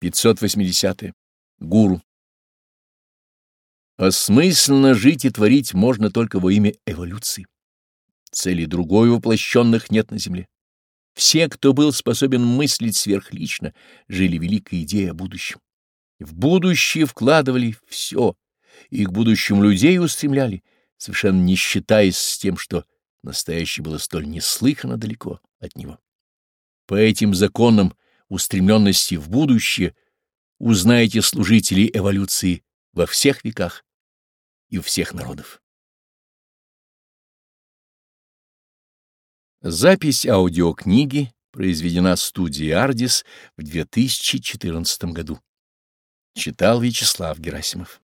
580. Гуру. Осмысленно жить и творить можно только во имя эволюции. Цели другой воплощенных нет на земле. Все, кто был способен мыслить сверхлично, жили великой идеей о будущем. В будущее вкладывали все, и к будущим людей устремляли, совершенно не считаясь с тем, что настоящее было столь неслыханно далеко от него. По этим законам устремленности в будущее, узнаете служителей эволюции во всех веках и у всех народов. Запись аудиокниги произведена студией «Ардис» в 2014 году. Читал Вячеслав Герасимов.